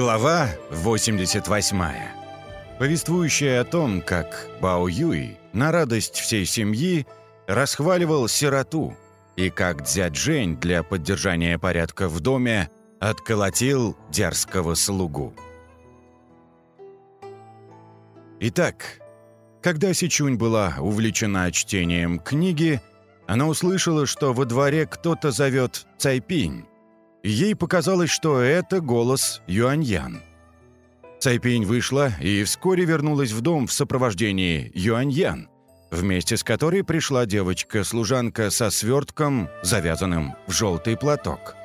Глава 88. Повествующая о том, как Бао Юй на радость всей семьи расхваливал сироту и как дядь Жень для поддержания порядка в доме отколотил дерзкого слугу. Итак, когда Сичунь была увлечена чтением книги, она услышала, что во дворе кто-то зовет Цайпинь, Ей показалось, что это голос Юаньян. Цайпинь вышла и вскоре вернулась в дом в сопровождении Юаньян, вместе с которой пришла девочка-служанка со свертком, завязанным в желтый платок.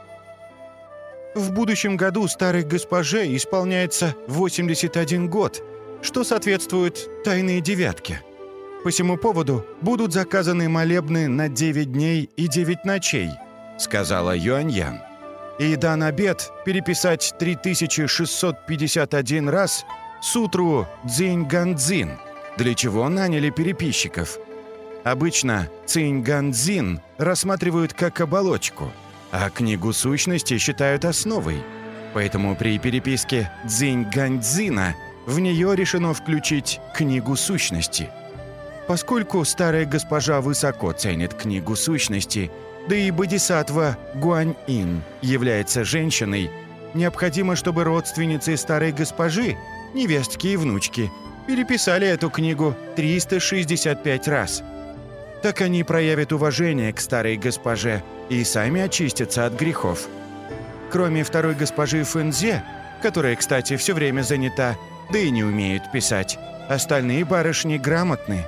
В будущем году старой госпоже исполняется 81 год, что соответствует тайной девятке. По всему поводу будут заказаны молебны на 9 дней и 9 ночей, сказала Юаньян и дан обед переписать 3651 раз сутру Цзинь-Ганцзин, для чего наняли переписчиков. Обычно Цинь-Ганцзин рассматривают как оболочку, а книгу сущности считают основой. Поэтому при переписке Цзинь-Ганцзина в нее решено включить книгу сущности. Поскольку старая госпожа высоко ценит книгу сущности – да и бодисаттва Гуань-инь является женщиной, необходимо, чтобы родственницы старой госпожи, невестки и внучки, переписали эту книгу 365 раз. Так они проявят уважение к старой госпоже и сами очистятся от грехов. Кроме второй госпожи Фэнзе, которая, кстати, все время занята, да и не умеет писать, остальные барышни грамотны.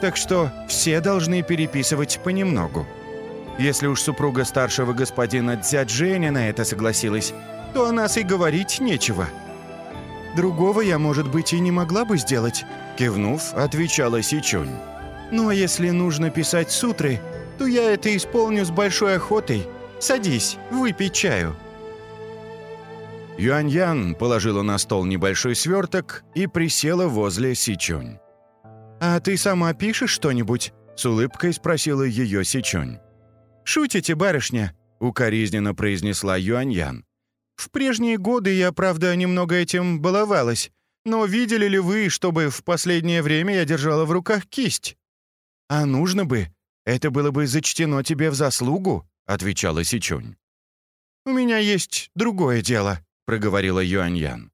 Так что все должны переписывать понемногу. Если уж супруга старшего господина дядь Женя на это согласилась, то о нас и говорить нечего. Другого я, может быть, и не могла бы сделать, кивнув, отвечала Сичунь. Но если нужно писать сутры, то я это исполню с большой охотой. Садись, выпей чаю. Юань-Ян положила на стол небольшой сверток и присела возле Сичунь. «А ты сама пишешь что-нибудь?» — с улыбкой спросила ее Сичунь. «Шутите, барышня?» — укоризненно произнесла Юаньян. «В прежние годы я, правда, немного этим баловалась, но видели ли вы, чтобы в последнее время я держала в руках кисть?» «А нужно бы. Это было бы зачтено тебе в заслугу», — отвечала Сичунь. «У меня есть другое дело», — проговорила Юаньян.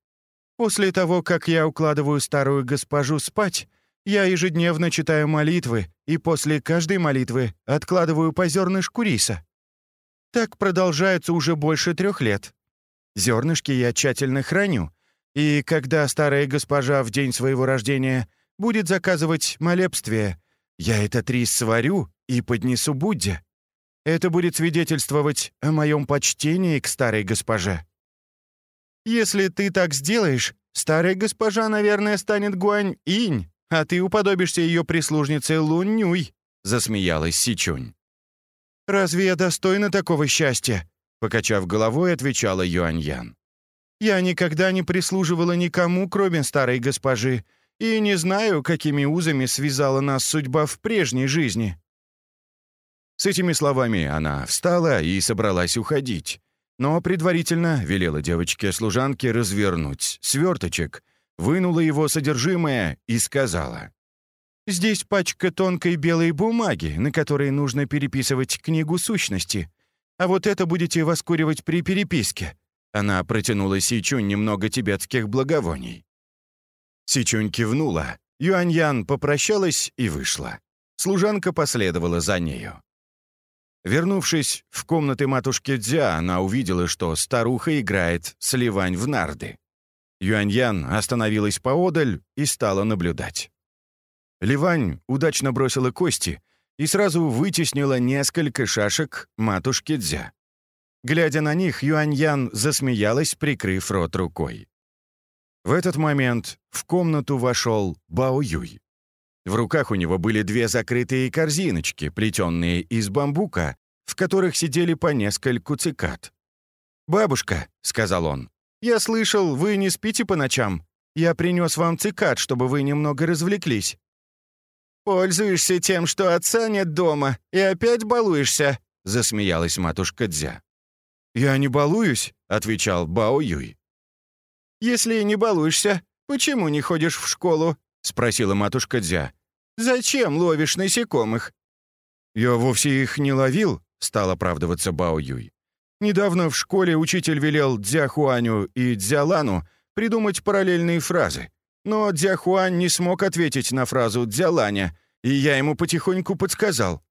«После того, как я укладываю старую госпожу спать, я ежедневно читаю молитвы и после каждой молитвы откладываю по зернышку риса. Так продолжается уже больше трех лет. Зернышки я тщательно храню, и когда старая госпожа в день своего рождения будет заказывать молебствие, я этот рис сварю и поднесу Будде. Это будет свидетельствовать о моем почтении к старой госпоже. Если ты так сделаешь, старая госпожа, наверное, станет Гуань-инь, а ты уподобишься ее прислужнице Лунь-Нюй», — засмеялась Сичунь. «Разве я достойна такого счастья?» — покачав головой, отвечала Юаньян. «Я никогда не прислуживала никому, кроме старой госпожи, и не знаю, какими узами связала нас судьба в прежней жизни». С этими словами она встала и собралась уходить, но предварительно велела девочке-служанке развернуть сверточек вынула его содержимое и сказала. «Здесь пачка тонкой белой бумаги, на которой нужно переписывать книгу сущности. А вот это будете воскуривать при переписке». Она протянула Сичунь немного тибетских благовоний. Сичунь кивнула. Юаньян попрощалась и вышла. Служанка последовала за нею. Вернувшись в комнаты матушки Дзя, она увидела, что старуха играет сливань в нарды. Юаньян остановилась поодаль и стала наблюдать. Ливань удачно бросила кости и сразу вытеснила несколько шашек матушки Дзя. Глядя на них, Юаньян засмеялась, прикрыв рот рукой. В этот момент в комнату вошел Бао Юй. В руках у него были две закрытые корзиночки, плетенные из бамбука, в которых сидели по нескольку цикад. «Бабушка», — сказал он, «Я слышал, вы не спите по ночам. Я принес вам цикад, чтобы вы немного развлеклись». «Пользуешься тем, что отца нет дома, и опять балуешься», — засмеялась матушка Дзя. «Я не балуюсь», — отвечал Бао Юй. Если не балуешься, почему не ходишь в школу?» — спросила матушка Дзя. «Зачем ловишь насекомых?» «Я вовсе их не ловил», — стал оправдываться Бао Юй. «Недавно в школе учитель велел Дзя Хуаню и Дзя Лану придумать параллельные фразы. Но Дзя Хуань не смог ответить на фразу Дзя Ланя, и я ему потихоньку подсказал.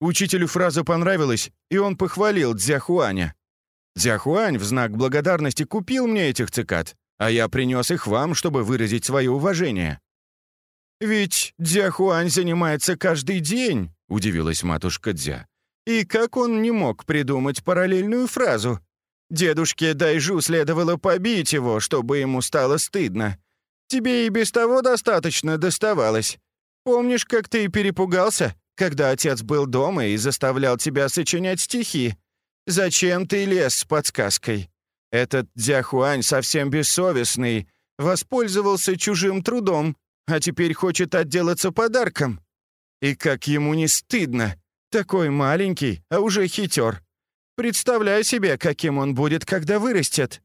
Учителю фраза понравилась, и он похвалил Дзя Хуаня. Дзя Хуань в знак благодарности купил мне этих цикад, а я принес их вам, чтобы выразить свое уважение». «Ведь Дзя Хуань занимается каждый день», — удивилась матушка Дзя. «И как он не мог придумать параллельную фразу? Дедушке Дайжу следовало побить его, чтобы ему стало стыдно. Тебе и без того достаточно доставалось. Помнишь, как ты перепугался, когда отец был дома и заставлял тебя сочинять стихи? Зачем ты лез с подсказкой? Этот Дзяхуань совсем бессовестный, воспользовался чужим трудом, а теперь хочет отделаться подарком. И как ему не стыдно, такой маленький, а уже хитер. Представляю себе, каким он будет, когда вырастет».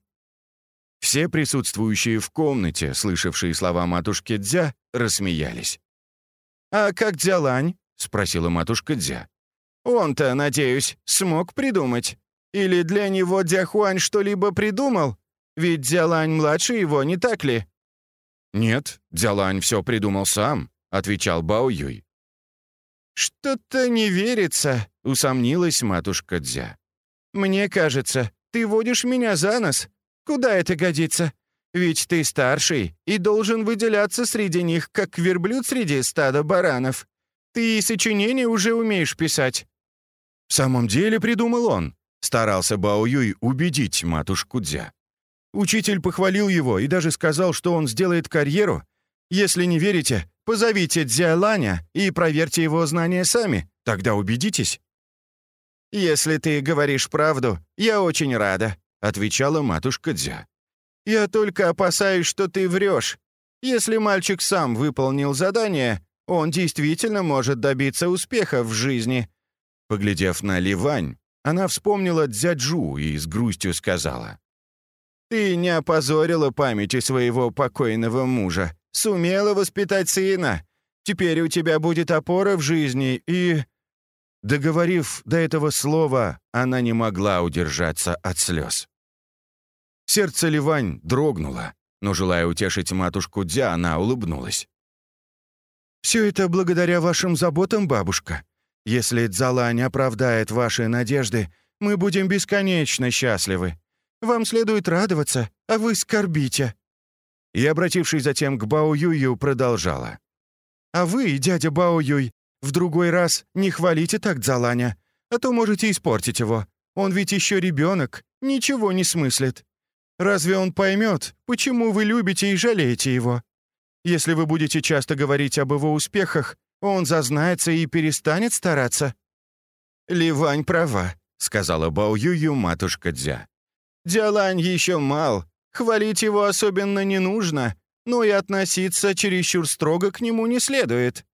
Все присутствующие в комнате, слышавшие слова матушки Дзя, рассмеялись. «А как Дзялань?» — спросила матушка Дзя. «Он-то, надеюсь, смог придумать. Или для него Дзяхуань что-либо придумал? Ведь Дзялань младше его, не так ли?» «Нет, Дзялань все придумал сам», — отвечал Бао Юй. «Что-то не верится», — усомнилась матушка Дзя. «Мне кажется, ты водишь меня за нос. Куда это годится? Ведь ты старший и должен выделяться среди них, как верблюд среди стада баранов. Ты и сочинения уже умеешь писать». «В самом деле придумал он», — старался Бао Юй убедить матушку Дзя. Учитель похвалил его и даже сказал, что он сделает карьеру. Если не верите, позовите Дзя Ланя и проверьте его знания сами, тогда убедитесь. «Если ты говоришь правду, я очень рада», — отвечала матушка Дзя. «Я только опасаюсь, что ты врешь. Если мальчик сам выполнил задание, он действительно может добиться успеха в жизни». Поглядев на Ливань, она вспомнила Дзяджу и с грустью сказала. «Ты не опозорила памяти своего покойного мужа, сумела воспитать сына. Теперь у тебя будет опора в жизни и...» Договорив до этого слова, она не могла удержаться от слез. Сердце Ливань дрогнуло, но, желая утешить матушку Дзя, она улыбнулась. «Все это благодаря вашим заботам, бабушка. Если Дзалань оправдает ваши надежды, мы будем бесконечно счастливы. Вам следует радоваться, а вы скорбите». И, обратившись затем к Бао Юю, продолжала. «А вы, дядя Бао Юй, в другой раз не хвалите так Дзаланя, а то можете испортить его. Он ведь еще ребенок, ничего не смыслит. Разве он поймет, почему вы любите и жалеете его? Если вы будете часто говорить об его успехах, он зазнается и перестанет стараться». «Ливань права», — сказала Бао Юю матушка Дзя. «Дзялань еще мал, хвалить его особенно не нужно, но и относиться чересчур строго к нему не следует.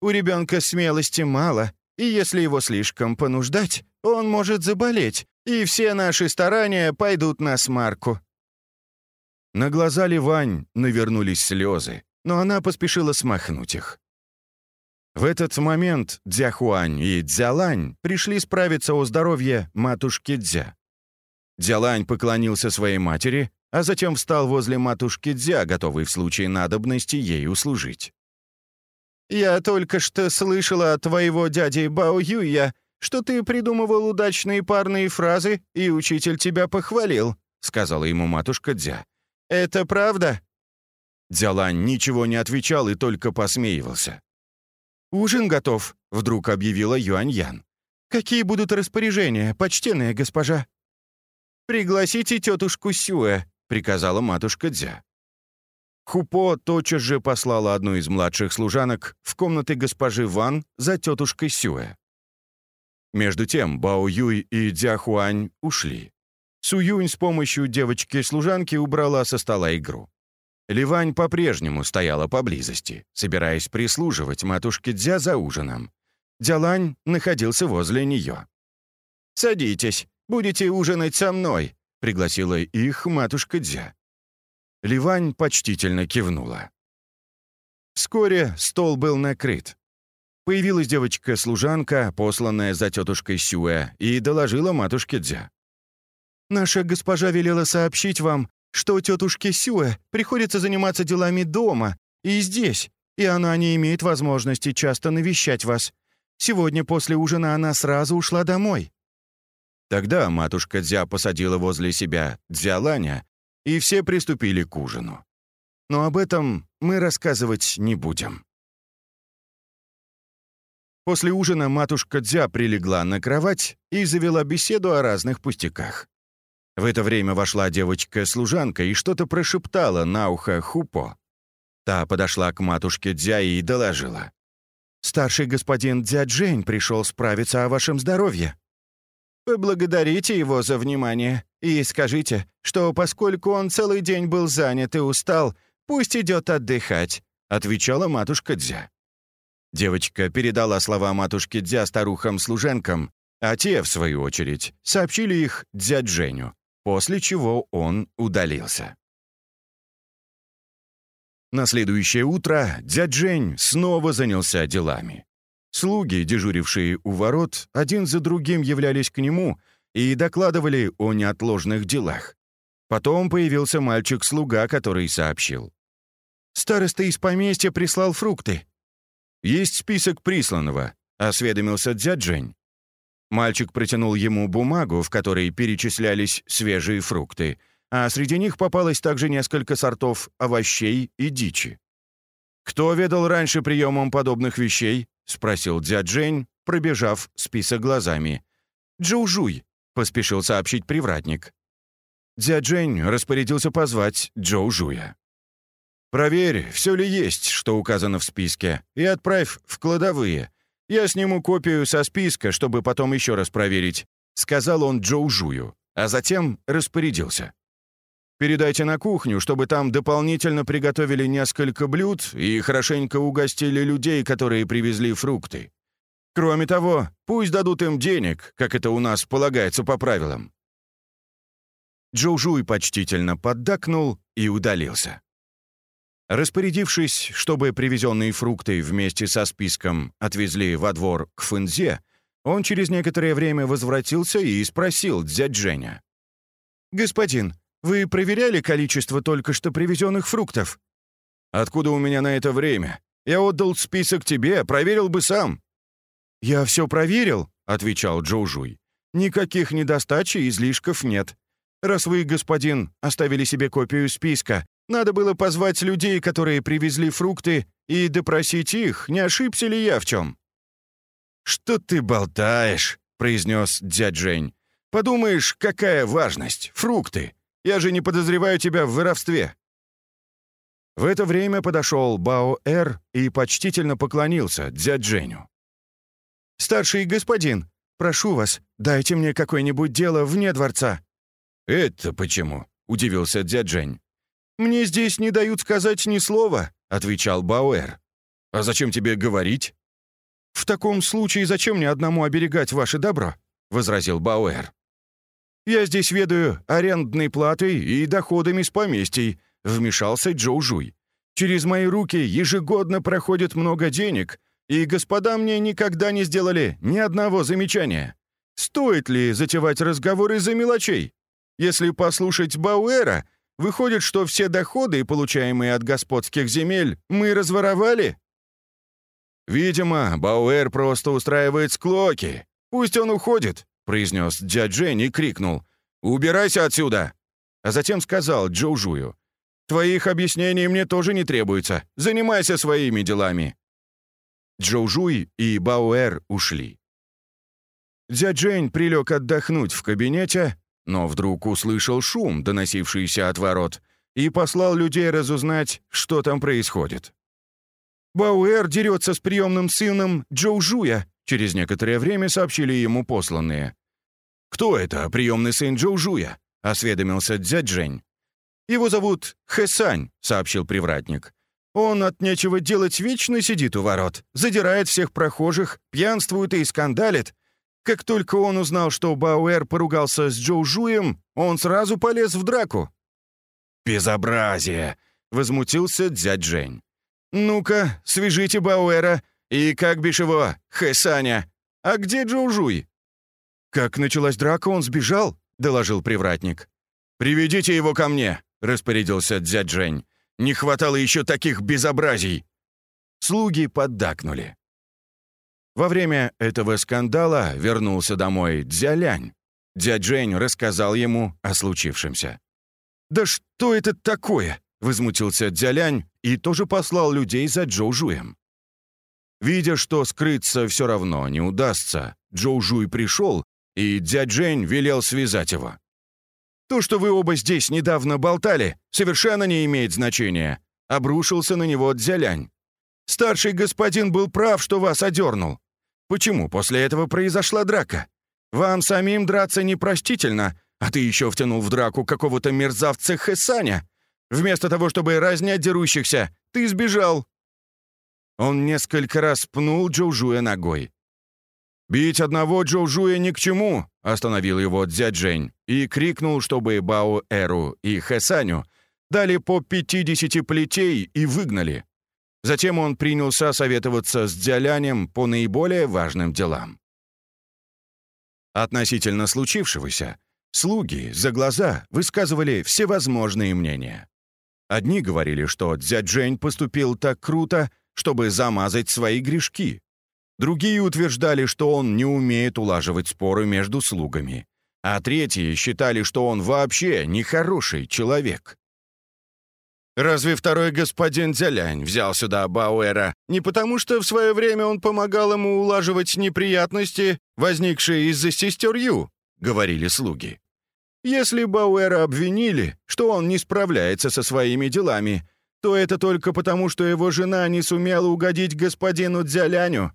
У ребенка смелости мало, и если его слишком понуждать, он может заболеть, и все наши старания пойдут на смарку». На глаза Ливань навернулись слезы, но она поспешила смахнуть их. В этот момент Дзяхуань и Дзялань пришли справиться о здоровье матушки Дзя. Дзялань поклонился своей матери, а затем встал возле матушки Дзя, готовый в случае надобности ей услужить. «Я только что слышала от твоего дяди Бао Юя, что ты придумывал удачные парные фразы, и учитель тебя похвалил», — сказала ему матушка Дзя. «Это правда?» Дзялань ничего не отвечал и только посмеивался. «Ужин готов», — вдруг объявила Юань-Ян. «Какие будут распоряжения, почтенная госпожа?» «Пригласите тетушку Сюэ», — приказала матушка Дзя. Хупо тотчас же послала одну из младших служанок в комнаты госпожи Ван за тетушкой Сюэ. Между тем Бао Юй и Дзя Хуань ушли. Су Юнь с помощью девочки-служанки убрала со стола игру. Ливань по-прежнему стояла поблизости, собираясь прислуживать матушке Дзя за ужином. Дзялань находился возле нее. «Садитесь, будете ужинать со мной», — пригласила их матушка Дзя. Ливань почтительно кивнула. Вскоре стол был накрыт. Появилась девочка-служанка, посланная за тетушкой Сюэ, и доложила матушке Дзя. «Наша госпожа велела сообщить вам, что тетушке Сюэ приходится заниматься делами дома и здесь, и она не имеет возможности часто навещать вас. Сегодня после ужина она сразу ушла домой». Тогда матушка Дзя посадила возле себя Дзяланя, и все приступили к ужину. Но об этом мы рассказывать не будем. После ужина матушка Дзя прилегла на кровать и завела беседу о разных пустяках. В это время вошла девочка-служанка и что-то прошептала на ухо Хупо. Та подошла к матушке Дзя и доложила. «Старший господин Дзя Джень пришел справиться о вашем здоровье». «Поблагодарите его за внимание и скажите, что поскольку он целый день был занят и устал, пусть идет отдыхать», — отвечала матушка Дзя. Девочка передала слова матушки Дзя старухам-служенкам, а те, в свою очередь, сообщили их Дзя Дженю, после чего он удалился. На следующее утро дядь Жень снова занялся делами. Слуги, дежурившие у ворот, один за другим являлись к нему и докладывали о неотложных делах. Потом появился мальчик-слуга, который сообщил. «Староста из поместья прислал фрукты. «Есть список присланного», — осведомился дядь Жень. Мальчик протянул ему бумагу, в которой перечислялись свежие фрукты, а среди них попалось также несколько сортов овощей и дичи. «Кто ведал раньше приемом подобных вещей?» — спросил дядь Жень, пробежав список глазами. «Джоу-Жуй», — поспешил сообщить привратник. Дядь Жень распорядился позвать Джоу-Жуя. Проверь, все ли есть, что указано в списке, и отправь в кладовые. Я сниму копию со списка, чтобы потом еще раз проверить», — сказал он Джоу Жую, а затем распорядился. «Передайте на кухню, чтобы там дополнительно приготовили несколько блюд и хорошенько угостили людей, которые привезли фрукты. Кроме того, пусть дадут им денег, как это у нас полагается по правилам». Джоу Жуй почтительно поддакнул и удалился. Распорядившись, чтобы привезенные фрукты вместе со списком отвезли во двор к Фэнзе, он через некоторое время возвратился и спросил дядь Женя. «Господин, вы проверяли количество только что привезенных фруктов?» «Откуда у меня на это время? Я отдал список тебе, проверил бы сам». «Я все проверил», — отвечал Джоу Жуй. «Никаких недостач и излишков нет. Раз вы, господин, оставили себе копию списка, надо было позвать людей, которые привезли фрукты, и допросить их, не ошибся ли я в чем. «Что ты болтаешь?» — произнес дядь Жень. «Подумаешь, какая важность? Фрукты! Я же не подозреваю тебя в воровстве!» В это время подошел Бао-Эр и почтительно поклонился дядь Женю. «Старший господин, прошу вас, дайте мне какое-нибудь дело вне дворца». «Это почему?» — удивился дядь Жень. «Мне здесь не дают сказать ни слова», — отвечал Бауэр. «А зачем тебе говорить?» «В таком случае зачем мне одному оберегать ваше добро?» — возразил Бауэр. «Я здесь ведаю арендной платой и доходами с поместий», — вмешался Джоу Жуй. «Через мои руки ежегодно проходит много денег, и господа мне никогда не сделали ни одного замечания. Стоит ли затевать разговоры за мелочей? Если послушать Бауэра, Выходит, что все доходы, получаемые от господских земель, мы разворовали? Видимо, Бауэр просто устраивает склоки. Пусть он уходит, произнес дядь Жень и крикнул. «Убирайся отсюда!» А затем сказал Джоу Жую. «Твоих объяснений мне тоже не требуется. Занимайся своими делами». Джоу Жуй и Бауэр ушли. Дядь Жень прилег отдохнуть в кабинете, но вдруг услышал шум, доносившийся от ворот, и послал людей разузнать, что там происходит. «Бауэр дерется с приемным сыном Джоу Жуя», через некоторое время сообщили ему посланные. «Кто это, приемный сын Джоу Жуя?» — осведомился дядь Жень. «Его зовут Хэсань», — сообщил привратник. «Он от нечего делать вечно сидит у ворот, задирает всех прохожих, пьянствует и скандалит, как только он узнал, что Бауэр поругался с Джоу Жуем, он сразу полез в драку. «Безобразие!» — возмутился дядь Жень. «Ну-ка, свяжите Бауэра. И как бишь его, Хэсаня? А где Джоужуй?» «Как началась драка, он сбежал», — доложил привратник. «Приведите его ко мне», — распорядился дядь Жень. «Не хватало еще таких безобразий». Слуги поддакнули. Во время этого скандала вернулся домой Дзялянь. Дядь Жень рассказал ему о случившемся. «Да что это такое?» — возмутился Дзялянь и тоже послал людей за Джоу Жуем. Видя, что скрыться все равно не удастся, Джоу Жуй пришел, и дядь Жень велел связать его. «То, что вы оба здесь недавно болтали, совершенно не имеет значения», — обрушился на него Дзялянь. «Старший господин был прав, что вас одернул. Почему после этого произошла драка? Вам самим драться непростительно, а ты еще втянул в драку какого-то мерзавца Хэсаня. Вместо того, чтобы разнять дерущихся, ты сбежал». Он несколько раз пнул Джоужуя ногой. «Бить одного Джоужуя ни к чему!» — остановил его дядь Жень и крикнул, чтобы Бао Эру и Хэсаню дали по 50 плетей и выгнали. Затем он принялся советоваться с Дзялянем по наиболее важным делам. Относительно случившегося, слуги за глаза высказывали всевозможные мнения. Одни говорили, что дядь Жень поступил так круто, чтобы замазать свои грешки. Другие утверждали, что он не умеет улаживать споры между слугами. А третьи считали, что он вообще нехороший человек. Разве второй господин Дзялянь взял сюда Бауэра не потому, что в свое время он помогал ему улаживать неприятности, возникшие из-за сестер Ю?» — говорили слуги. «Если Бауэра обвинили, что он не справляется со своими делами, то это только потому, что его жена не сумела угодить господину Дзяляню».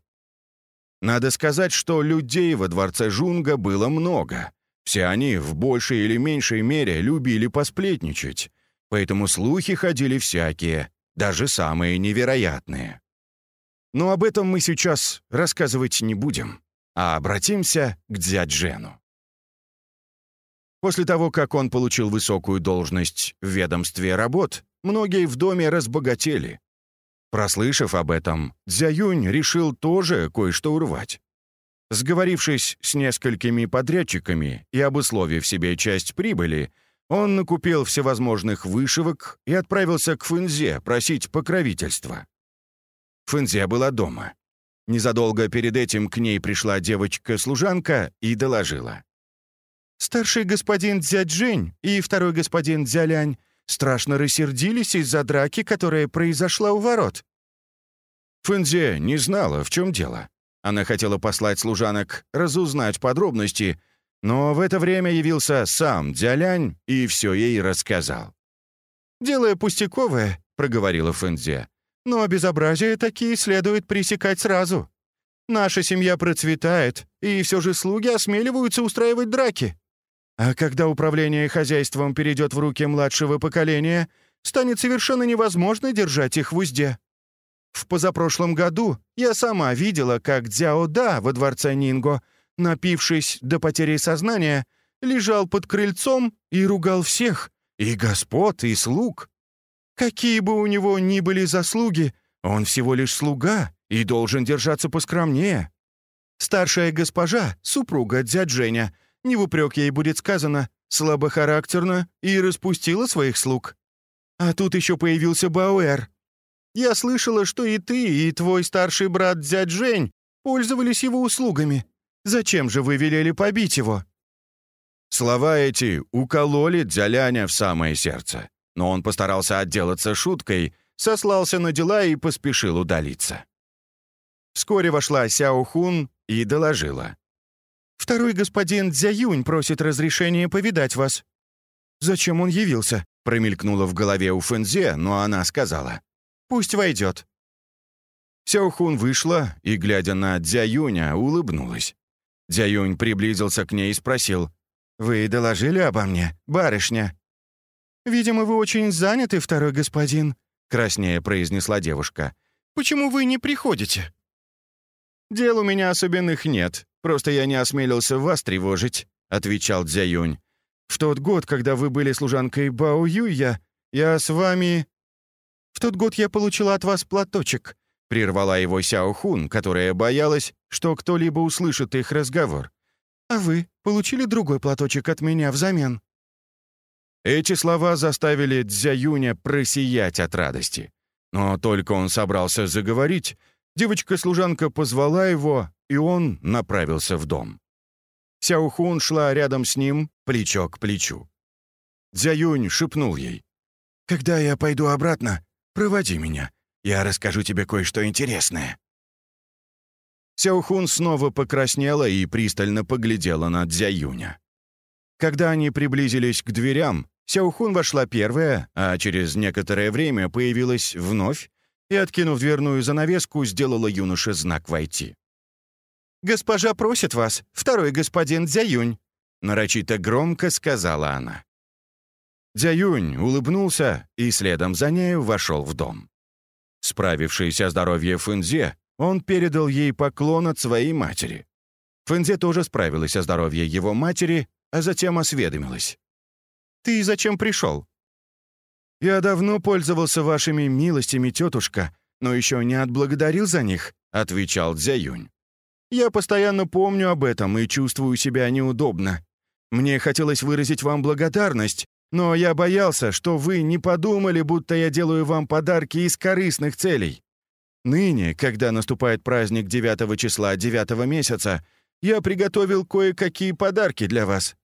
Надо сказать, что людей во дворце Жунга было много. Все они в большей или меньшей мере любили посплетничать поэтому слухи ходили всякие, даже самые невероятные. Но об этом мы сейчас рассказывать не будем, а обратимся к дядь Жену. После того, как он получил высокую должность в ведомстве работ, многие в доме разбогатели. Прослышав об этом, Дзяюнь решил тоже кое-что урвать. Сговорившись с несколькими подрядчиками и обусловив себе часть прибыли, он накупил всевозможных вышивок и отправился к Фэнзе просить покровительства. Фэнзе была дома. Незадолго перед этим к ней пришла девочка-служанка и доложила. «Старший господин Дзяджень и второй господин Дзялянь страшно рассердились из-за драки, которая произошла у ворот». Фэнзе не знала, в чем дело. Она хотела послать служанок разузнать подробности — но в это время явился сам Дзялянь и все ей рассказал. «Дело пустяковое», — проговорила Фэнзе, «но безобразия такие следует пресекать сразу. Наша семья процветает, и все же слуги осмеливаются устраивать драки. А когда управление хозяйством перейдет в руки младшего поколения, станет совершенно невозможно держать их в узде. В позапрошлом году я сама видела, как Дзяо Да во дворце Нинго — напившись до потери сознания, лежал под крыльцом и ругал всех, и господ, и слуг. Какие бы у него ни были заслуги, он всего лишь слуга и должен держаться поскромнее. Старшая госпожа, супруга дядь Женя, не в упрек ей будет сказано, слабохарактерно и распустила своих слуг. А тут еще появился Бауэр. Я слышала, что и ты, и твой старший брат дядь Жень пользовались его услугами. Зачем же вы велели побить его?» Слова эти укололи Дзяляня в самое сердце, но он постарался отделаться шуткой, сослался на дела и поспешил удалиться. Вскоре вошла Сяо Хун и доложила. «Второй господин Дзяюнь просит разрешения повидать вас». «Зачем он явился?» — промелькнуло в голове у Фэнзе, но она сказала. «Пусть войдет». Сяохун вышла и, глядя на Дзяюня, улыбнулась. Дзяюнь приблизился к ней и спросил. «Вы доложили обо мне, барышня?» «Видимо, вы очень заняты, второй господин», — краснее произнесла девушка. «Почему вы не приходите?» «Дел у меня особенных нет, просто я не осмелился вас тревожить», — отвечал Дзяюнь. «В тот год, когда вы были служанкой Бао Юя, я с вами...» «В тот год я получила от вас платочек», — прервала его Сяо Хун, которая боялась, что кто-либо услышит их разговор. «А вы получили другой платочек от меня взамен?» Эти слова заставили Дзяюня просиять от радости. Но только он собрался заговорить, девочка-служанка позвала его, и он направился в дом. Сяохун шла рядом с ним, плечо к плечу. Дзяюнь шепнул ей. «Когда я пойду обратно, проводи меня. Я расскажу тебе кое-что интересное». Сяохун снова покраснела и пристально поглядела на Дзяюня. Когда они приблизились к дверям, Сяохун вошла первая, а через некоторое время появилась вновь и, откинув дверную занавеску, сделала юноше знак «Войти». «Госпожа просит вас, второй господин Дзяюнь», — нарочито громко сказала она. Дзяюнь улыбнулся и следом за нею вошел в дом. Справившись о здоровье Фэнзе, он передал ей поклон от своей матери. Фэнзе тоже справилась о здоровье его матери, а затем осведомилась. «Ты зачем пришел?» «Я давно пользовался вашими милостями, тетушка, но еще не отблагодарил за них», — отвечал Дзяюнь. «Я постоянно помню об этом и чувствую себя неудобно. Мне хотелось выразить вам благодарность, но я боялся, что вы не подумали, будто я делаю вам подарки из корыстных целей. Ныне, когда наступает праздник 9 числа 9 месяца, я приготовил кое-какие подарки для вас.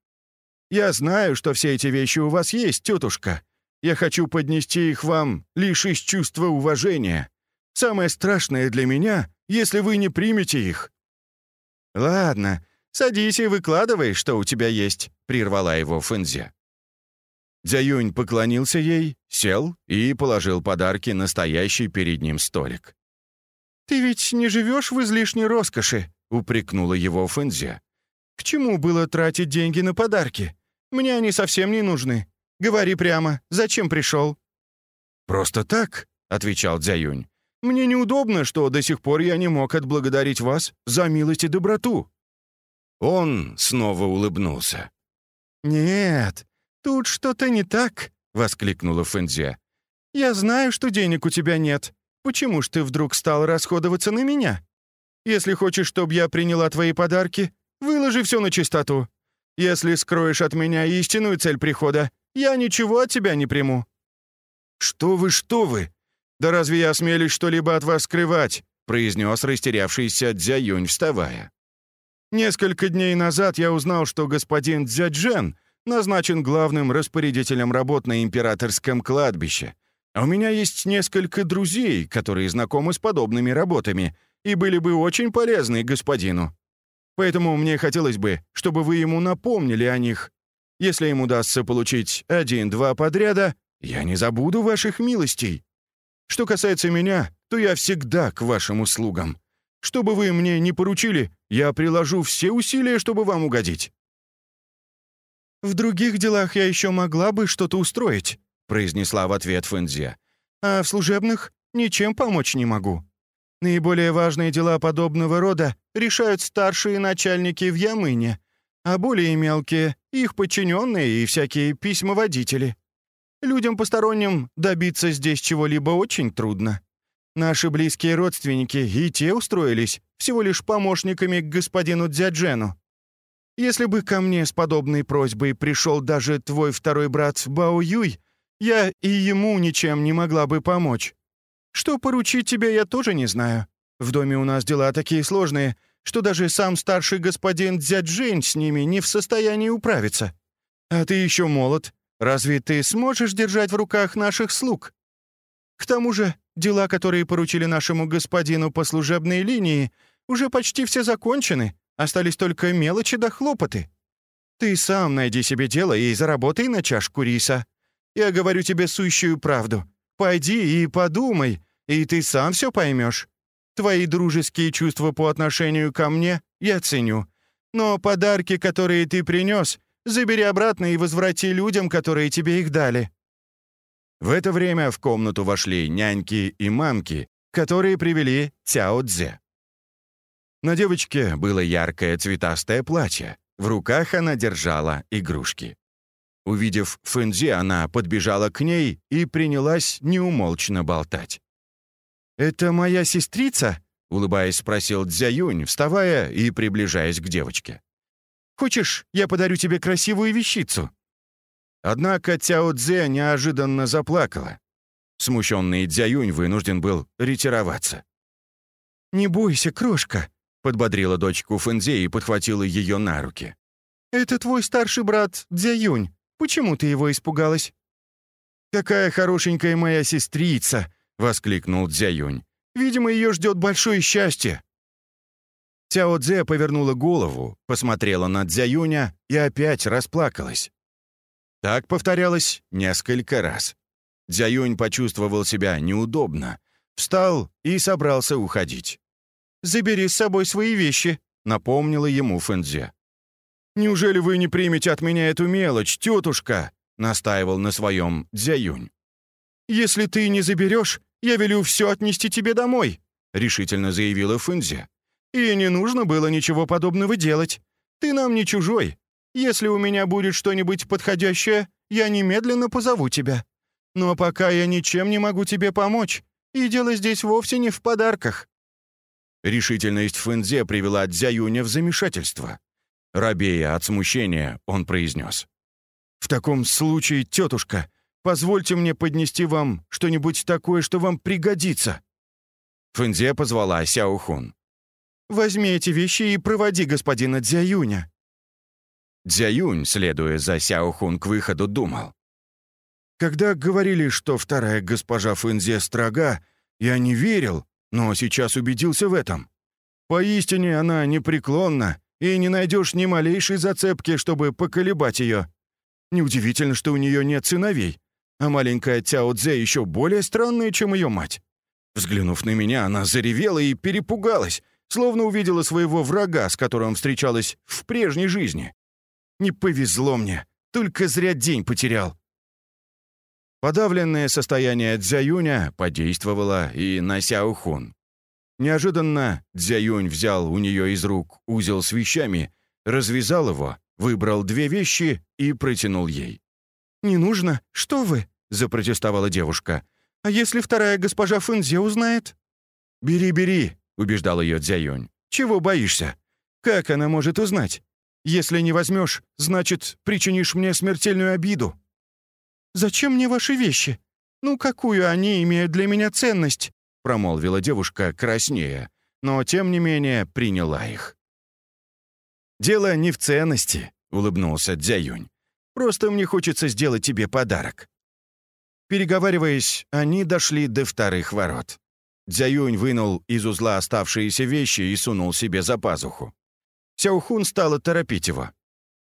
Я знаю, что все эти вещи у вас есть, тетушка. Я хочу поднести их вам лишь из чувства уважения. Самое страшное для меня, если вы не примете их». «Ладно, садись и выкладывай, что у тебя есть», — прервала его Фэнзе. Дзяюнь поклонился ей, сел и положил подарки на стоящий перед ним столик. «Ты ведь не живешь в излишней роскоши», — упрекнула его Фэнзе. «К чему было тратить деньги на подарки? Мне они совсем не нужны. Говори прямо, зачем пришел?» «Просто так», — отвечал Дзяюнь. «Мне неудобно, что до сих пор я не мог отблагодарить вас за милость и доброту». Он снова улыбнулся. «Нет, тут что-то не так», — воскликнула Фэнзе. «Я знаю, что денег у тебя нет. Почему ж ты вдруг стал расходоваться на меня? Если хочешь, чтобы я приняла твои подарки, выложи все на чистоту. Если скроешь от меня истинную цель прихода, я ничего от тебя не приму». «Что вы, что вы? Да разве я осмелюсь что-либо от вас скрывать?» произнес растерявшийся Дзяюнь, вставая. «Несколько дней назад я узнал, что господин Дзяджен назначен главным распорядителем работ на императорском кладбище. А у меня есть несколько друзей, которые знакомы с подобными работами и были бы очень полезны господину. Поэтому мне хотелось бы, чтобы вы ему напомнили о них. Если им удастся получить один-два подряда, я не забуду ваших милостей. Что касается меня, то я всегда к вашим услугам. Что бы вы мне ни поручили, я приложу все усилия, чтобы вам угодить». «В других делах я еще могла бы что-то устроить», произнесла в ответ Фэнзи. «А в служебных ничем помочь не могу. Наиболее важные дела подобного рода решают старшие начальники в Ямыне, а более мелкие — их подчиненные и всякие письмоводители. Людям посторонним добиться здесь чего-либо очень трудно. Наши близкие родственники и те устроились всего лишь помощниками к господину Дзяджену. Если бы ко мне с подобной просьбой пришел даже твой второй брат Бао Юй, я и ему ничем не могла бы помочь. Что поручить тебе, я тоже не знаю. В доме у нас дела такие сложные, что даже сам старший господин Дзяджень с ними не в состоянии управиться. А ты еще молод. Разве ты сможешь держать в руках наших слуг? К тому же, дела, которые поручили нашему господину по служебной линии, уже почти все закончены, остались только мелочи да хлопоты. Ты сам найди себе дело и заработай на чашку риса. Я говорю тебе сущую правду. Пойди и подумай, и ты сам все поймешь. Твои дружеские чувства по отношению ко мне я ценю. Но подарки, которые ты принес, забери обратно и возврати людям, которые тебе их дали». В это время в комнату вошли няньки и мамки, которые привели Цяо Цзэ. На девочке было яркое цветастое платье. В руках она держала игрушки. Увидев Фэнзи, она подбежала к ней и принялась неумолчно болтать. «Это моя сестрица?» — улыбаясь, спросил Дзяюнь, вставая и приближаясь к девочке. «Хочешь, я подарю тебе красивую вещицу?» Однако Цяо Цзэ неожиданно заплакала. Смущенный Дзяюнь вынужден был ретироваться. «Не бойся, крошка», — подбодрила дочку Фэнзе и подхватила ее на руки. «Это твой старший брат Дзяюнь. Почему ты его испугалась?» «Какая хорошенькая моя сестрица!» — воскликнул Дзяюнь. «Видимо, ее ждет большое счастье». Цяо Цзэ повернула голову, посмотрела на Дзяюня и опять расплакалась. Так повторялось несколько раз. Дзяюнь почувствовал себя неудобно, встал и собрался уходить. «Забери с собой свои вещи», — напомнила ему Фэнзе. «Неужели вы не примете от меня эту мелочь, тетушка?» — настаивал на своем Дзяюнь. «Если ты не заберешь, я велю все отнести тебе домой», — решительно заявила Фэнзе. «И не нужно было ничего подобного делать. Ты нам не чужой. Если у меня будет что-нибудь подходящее, я немедленно позову тебя. Но пока я ничем не могу тебе помочь, и дело здесь вовсе не в подарках». Решительность Фэнзе привела Дзяюня в замешательство. Робея от смущения, он произнес. «В таком случае, тетушка, позвольте мне поднести вам что-нибудь такое, что вам пригодится». Фэнзе позвала Сяохун. «Возьми эти вещи и проводи господина Дзяюня». Дзяюнь, следуя за Сяохун к выходу, думал. «Когда говорили, что вторая госпожа Фэнзе строга, я не верил, но сейчас убедился в этом. Поистине она непреклонна и не найдешь ни малейшей зацепки, чтобы поколебать ее. Неудивительно, что у нее нет сыновей, а маленькая Тяо Цзэ еще более странная, чем ее мать. Взглянув на меня, она заревела и перепугалась, словно увидела своего врага, с которым встречалась в прежней жизни. Не повезло мне, только зря день потерял. Подавленное состояние Дзяюня подействовало и на Сяохун. Неожиданно Дзяюнь взял у нее из рук узел с вещами, развязал его, выбрал две вещи и протянул ей. «Не нужно, что вы?» — запротестовала девушка. «А если вторая госпожа Фэнзе узнает?» «Бери, бери», — убеждал ее Дзяюнь. «Чего боишься? Как она может узнать? Если не возьмешь, значит, причинишь мне смертельную обиду». «Зачем мне ваши вещи? Ну, какую они имеют для меня ценность?» — промолвила девушка краснее, но, тем не менее, приняла их. «Дело не в ценности», — улыбнулся Дзяюнь. «Просто мне хочется сделать тебе подарок». Переговариваясь, они дошли до вторых ворот. Дзяюнь вынул из узла оставшиеся вещи и сунул себе за пазуху. Сяохун стала торопить его.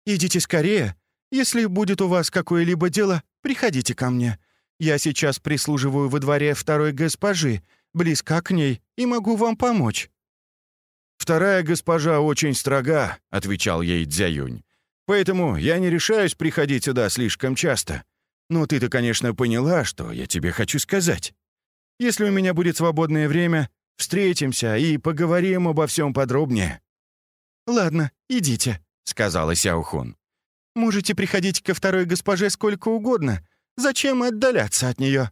«Идите скорее. Если будет у вас какое-либо дело, приходите ко мне. Я сейчас прислуживаю во дворе второй госпожи, близка к ней и могу вам помочь». «Вторая госпожа очень строга», — отвечал ей Дзяюнь. «Поэтому я не решаюсь приходить сюда слишком часто. Но ты-то, конечно, поняла, что я тебе хочу сказать. Если у меня будет свободное время, встретимся и поговорим обо всем подробнее». «Ладно, идите», — сказала Сяохун. «Можете приходить ко второй госпоже сколько угодно. Зачем отдаляться от нее?»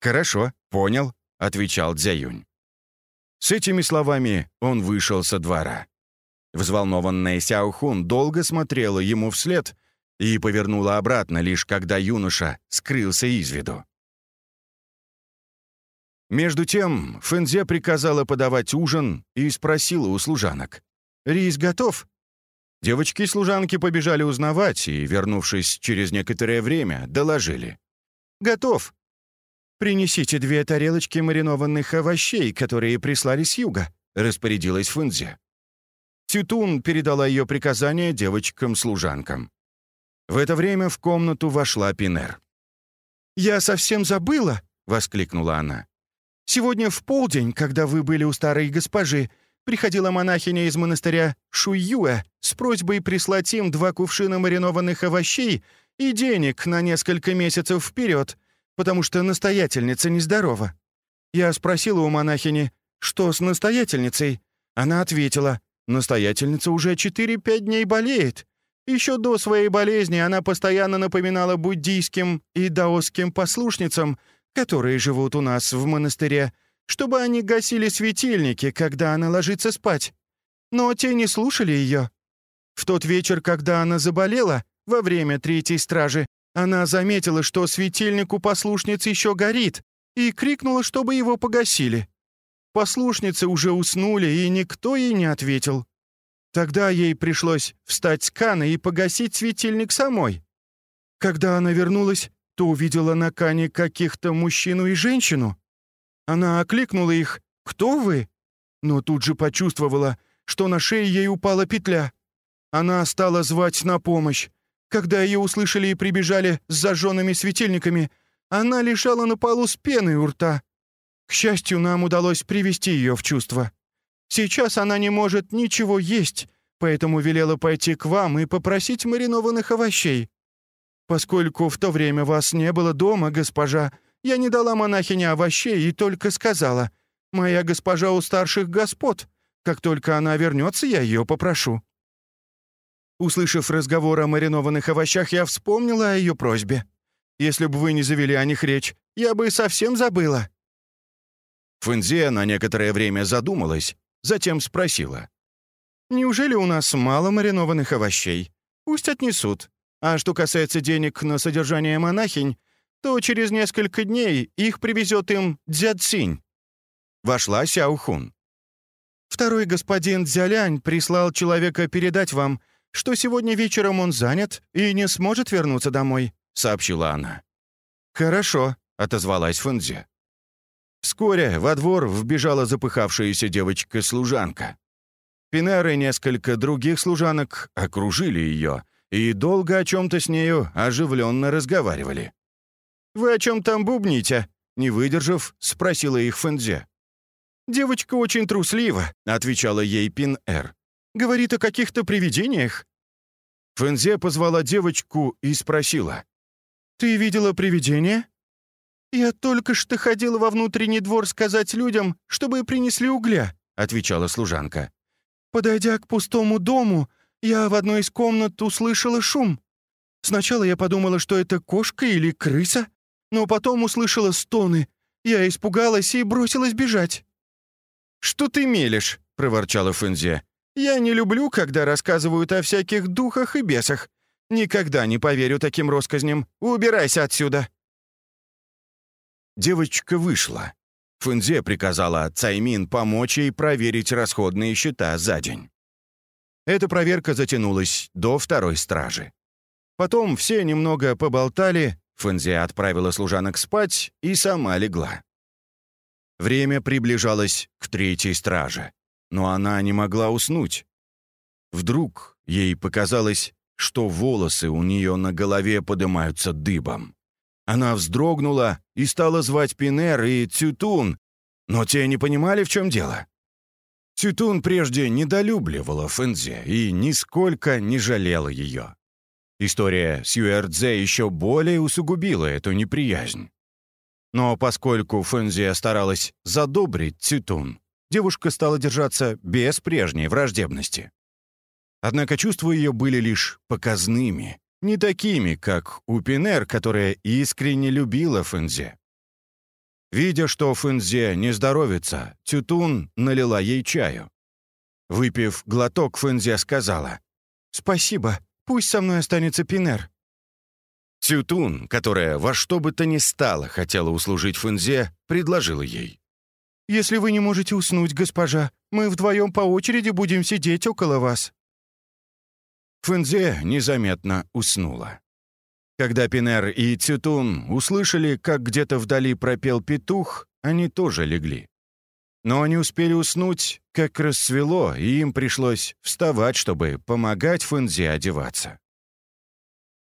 «Хорошо, понял», — отвечал Дзяюнь. С этими словами он вышел со двора. Взволнованная Сяохун долго смотрела ему вслед и повернула обратно, лишь когда юноша скрылся из виду. Между тем Фэнзе приказала подавать ужин и спросила у служанок. «Рис готов?» Девочки и служанки побежали узнавать и, вернувшись через некоторое время, доложили. «Готов. «Принесите две тарелочки маринованных овощей, которые прислали с юга», — распорядилась Фунзе. Тютун передала ее приказание девочкам-служанкам. В это время в комнату вошла Пинер. «Я совсем забыла!» — воскликнула она. «Сегодня в полдень, когда вы были у старой госпожи, приходила монахиня из монастыря Шуюэ с просьбой прислать им два кувшина маринованных овощей и денег на несколько месяцев вперед, потому что настоятельница нездорова. Я спросила у монахини, что с настоятельницей. Она ответила, настоятельница уже 4-5 дней болеет. Еще до своей болезни она постоянно напоминала буддийским и даосским послушницам, которые живут у нас в монастыре, чтобы они гасили светильники, когда она ложится спать. Но те не слушали ее. В тот вечер, когда она заболела, во время третьей стражи, она заметила, что светильник у послушницы еще горит, и крикнула, чтобы его погасили. Послушницы уже уснули, и никто ей не ответил. Тогда ей пришлось встать с Каны и погасить светильник самой. Когда она вернулась, то увидела на Кане каких-то мужчину и женщину. Она окликнула их «Кто вы?», но тут же почувствовала, что на шее ей упала петля. Она стала звать на помощь. Когда ее услышали и прибежали с зажженными светильниками, она лежала на полу с пеной у рта. К счастью, нам удалось привести ее в чувство. Сейчас она не может ничего есть, поэтому велела пойти к вам и попросить маринованных овощей. Поскольку в то время вас не было дома, госпожа, я не дала монахине овощей и только сказала, «Моя госпожа у старших господ. Как только она вернется, я ее попрошу». Услышав разговор о маринованных овощах, я вспомнила о ее просьбе. Если бы вы не завели о них речь, я бы совсем забыла». Фэнзе на некоторое время задумалась, затем спросила. «Неужели у нас мало маринованных овощей? Пусть отнесут. А что касается денег на содержание монахинь, то через несколько дней их привезет им Дзядзинь». Вошла Сяохун. «Второй господин Дзялянь прислал человека передать вам, что сегодня вечером он занят и не сможет вернуться домой», — сообщила она. «Хорошо», — отозвалась Фэнзи. Вскоре во двор вбежала запыхавшаяся девочка-служанка. Пинер и несколько других служанок окружили ее и долго о чем-то с нею оживленно разговаривали. «Вы о чем там бубните?» — не выдержав, спросила их Фэнзе. «Девочка очень труслива», — отвечала ей Пин-Эр. Говорит о каких-то привидениях». Фэнзе позвала девочку и спросила. «Ты видела привидение?» «Я только что ходила во внутренний двор сказать людям, чтобы принесли угля», — отвечала служанка. «Подойдя к пустому дому, я в одной из комнат услышала шум. Сначала я подумала, что это кошка или крыса, но потом услышала стоны. Я испугалась и бросилась бежать». «Что ты мелешь?» — проворчала Фэнзе. Я не люблю, когда рассказывают о всяких духах и бесах. Никогда не поверю таким россказням. Убирайся отсюда!» Девочка вышла. Фэнзе приказала Цаймин помочь ей проверить расходные счета за день. Эта проверка затянулась до второй стражи. Потом все немного поболтали, Фэнзе отправила служанок спать и сама легла. Время приближалось к третьей страже но она не могла уснуть. Вдруг ей показалось, что волосы у нее на голове поднимаются дыбом. Она вздрогнула и стала звать Пинер и Цютун, но те не понимали, в чем дело. Цютун прежде недолюбливала Фэнзе и нисколько не жалела ее. История с Юэрдзе еще более усугубила эту неприязнь. Но поскольку Фэнзе старалась задобрить Цютун, девушка стала держаться без прежней враждебности. Однако чувства ее были лишь показными, не такими, как у Пинер, которая искренне любила Фэнзе. Видя, что Фэнзе не здоровится, Тютун налила ей чаю. Выпив глоток, Фэнзе сказала, «Спасибо, пусть со мной останется Пинер». Тютун, которая во что бы то ни стало хотела услужить Фэнзе, предложила ей. Если вы не можете уснуть, госпожа, мы вдвоем по очереди будем сидеть около вас». Фэнзе незаметно уснула. Когда Пинер и Цютун услышали, как где-то вдали пропел петух, они тоже легли. Но они успели уснуть, как рассвело, и им пришлось вставать, чтобы помогать Фэнзе одеваться.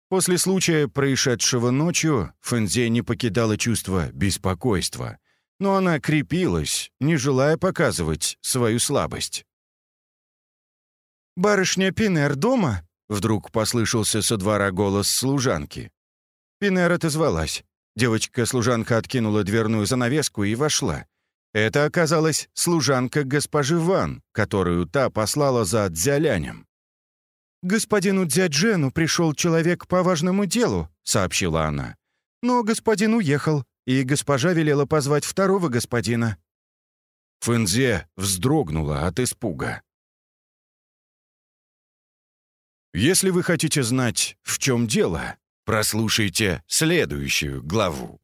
После случая, происшедшего ночью, Фэнзе не покидало чувство беспокойства, но она крепилась, не желая показывать свою слабость. «Барышня Пинер дома?» — Вдруг послышался со двора голос служанки. Пинер отозвалась. Девочка-служанка откинула дверную занавеску и вошла. Это оказалась служанка госпожи Ван, которую та послала за дзялянем. «Господину дзяджену пришел человек по важному делу», — сообщила она. «Но господин уехал, и госпожа велела позвать второго господина». Фэнзе вздрогнула от испуга. Если вы хотите знать, в чем дело, прослушайте следующую главу.